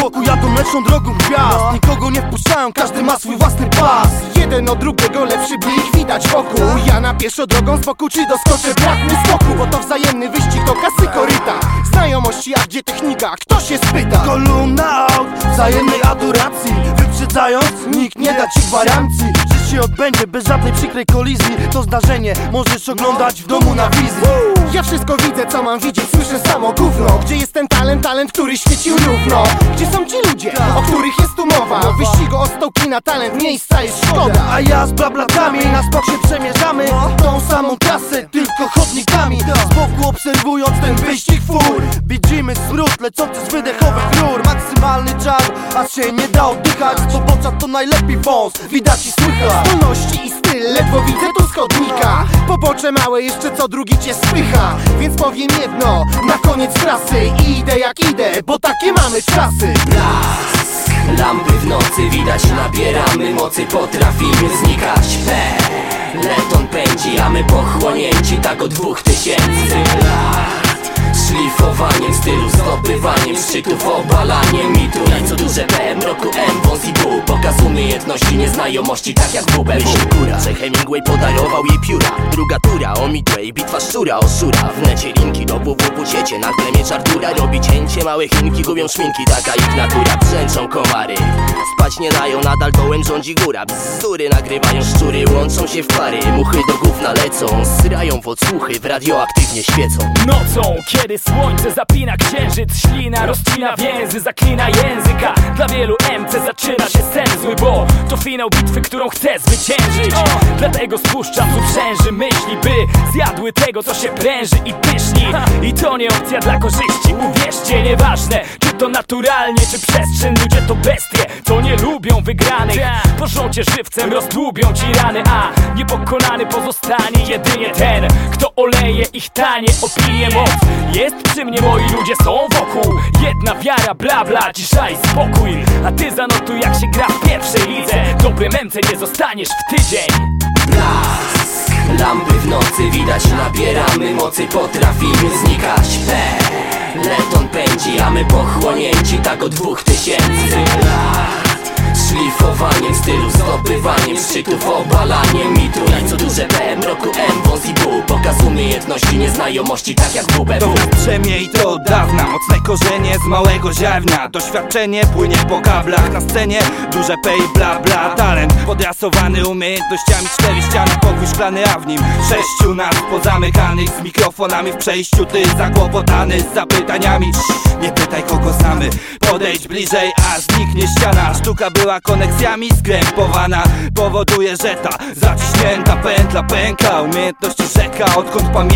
wokół jadą mleczną drogą gwiazd. Nikogo nie wpuszczają, każdy ma swój własny pas. Jeden od drugiego lepszy, by ich widać wokół. Ja na pieszo drogą z boku, czy doskoczę brak mi skoku Bo to wzajemny wyścig, to kasy koryta Znajomości, a gdzie technika? Kto się spyta? Kolumna aut, wzajemnej adoracji Wyprzedzając, nikt nie da ci gwarancji się odbędzie bez żadnej przykrej kolizji. To zdarzenie możesz oglądać w domu na wizji. Ja wszystko widzę, co mam widzieć, słyszę samo gówno. Gdzie jest ten talent, talent, który świecił równo? Gdzie są ci ludzie, o których jest tu mowa? W wyścigu o stołki na talent, miejsca jest szkoda. A ja z blablatami na spok się przemierzamy Tą samą trasę, tylko chodnikami. Z boku obserwując ten wyścig fur Widzimy smród lecący z wydechowych rur Maksymalny czar, a się nie da oddychać Z pobocza to najlepiej wąs, widać i słychać. Zdolności i styl, ledwo widzę tu schodnika. Pobocze małe, jeszcze co drugi cię spycha Więc powiem jedno, na koniec trasy Idę jak idę, bo takie mamy czasy. Blask, lampy w nocy widać Nabieramy mocy, potrafimy znikać. Leton pędzi, a my pochłonięci Tak od dwóch tysięcy lat Szlifowaniem stylu, zdobywaniem szczytów Obalaniem. Mitu I co duże P, mroku M, wąs i pół Pokaz umiejętności, nieznajomości Tak jak WBW Myśl góra, że Hemingway podarował jej pióra. Druga tura o Midway, bitwa szczura o szura W necie linki do www siecie, nagle miecz Artura. Robi cięcie, małe chinki gubią szminki. Taka ich natura, brzęczą komary Spać nie dają, nadal dołem rządzi góra. Bzdury nagrywają szczury, łączą się w pary. Muchy do gówna lecą, syrają w odsłuchy W radioaktywnie świecą. Nocą, kiedy słońce zapina księżyc Ślina rozcina więzy, zaklina języka. Dla wielu MC zaczyna się sen zły Bo to finał bitwy, którą chcę zwyciężyć Dlatego spuszczam z uprzęży myśli By zjadły tego, co się pręży i pyszni I to nie opcja dla korzyści, uwierzcie Nieważne, czy to naturalnie, czy przestrzeń Ludzie to bestie, to nie lubią wygranych. Pożą cię żywcem, rozdłubią ci rany A niepokonany pozostanie jedynie ten Kto oleje ich tanie opinie. Moc Jest przy mnie, moi ludzie są wokół. Jedna wiara, bla bla, cisza spokój. A ty zanotuj jak się gra w pierwszej lidze. Dobrym MC nie zostaniesz w tydzień Blask, lampy w nocy widać Nabieramy mocy, potrafimy znikać. Leton pędzi, a my pochłonięci Tak od dwóch tysięcy lat. Szlifowaniem stylu, zdobywaniem szczytów Obalaniem mitu. Co duże P, mroku M, umiejętności, nieznajomości Tak jak To WBW w. Przemie i to dawna. Mocne korzenie z małego ziarna. Doświadczenie płynie po kablach Na scenie. Duże P i bla bla Talent. Podrasowany umiejętnościami Cztery ściany, pokój szklany, a w nim Sześciu nas pozamykanych. Z mikrofonami w przejściu Ty zakłopotany z zapytaniami. Nie pytaj kogo znamy. Podejdź bliżej, a zniknie ściana. Sztuka była koneksjami skrępowana. Powoduje, że ta zaciśnięta pętla pęka Umiejętności rzeka, odkąd pamiętam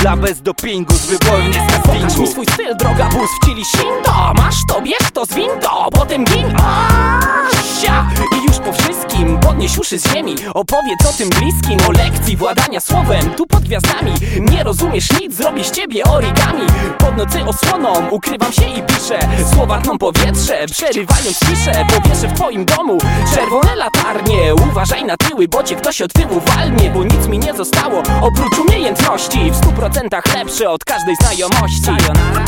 Dla bez dopingu, z wyboju nie z Pokaż mi castingu swój styl, droga bus w cili Shindo Masz to, bierz to, zwin to, potem gin Asia! I już po wszystkim podnieś uszy z ziemi. Opowiedz o tym bliskim, o lekcji władania słowem Tu pod gwiazdami, nie rozumiesz nic, zrobię z ciebie origami. Pod nocy osłoną, ukrywam się i piszę. Słowa tną powietrze, przerywając ciszę. Powieszę w twoim domu czerwone latarnie Uważaj na tyły, bo cię ktoś od tyłu walnie Bo nic mi nie zostało, oprócz umiejętności W stu procentach lepsze od każdej znajomości Sayonara.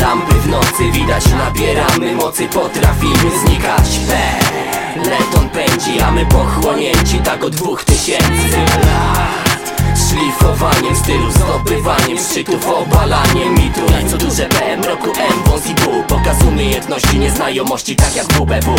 Lampy w nocy widać Nabieramy mocy, potrafimy znikać. Leton pędzi, a my pochłonięci Tak od dwóch tysięcy lat. Szlifowaniem stylu, zdobywaniem szczytów Obalaniem mitu. Co duże P, mroku M, wąs i pół Pokaz umiejętności, nieznajomości Tak jak WBW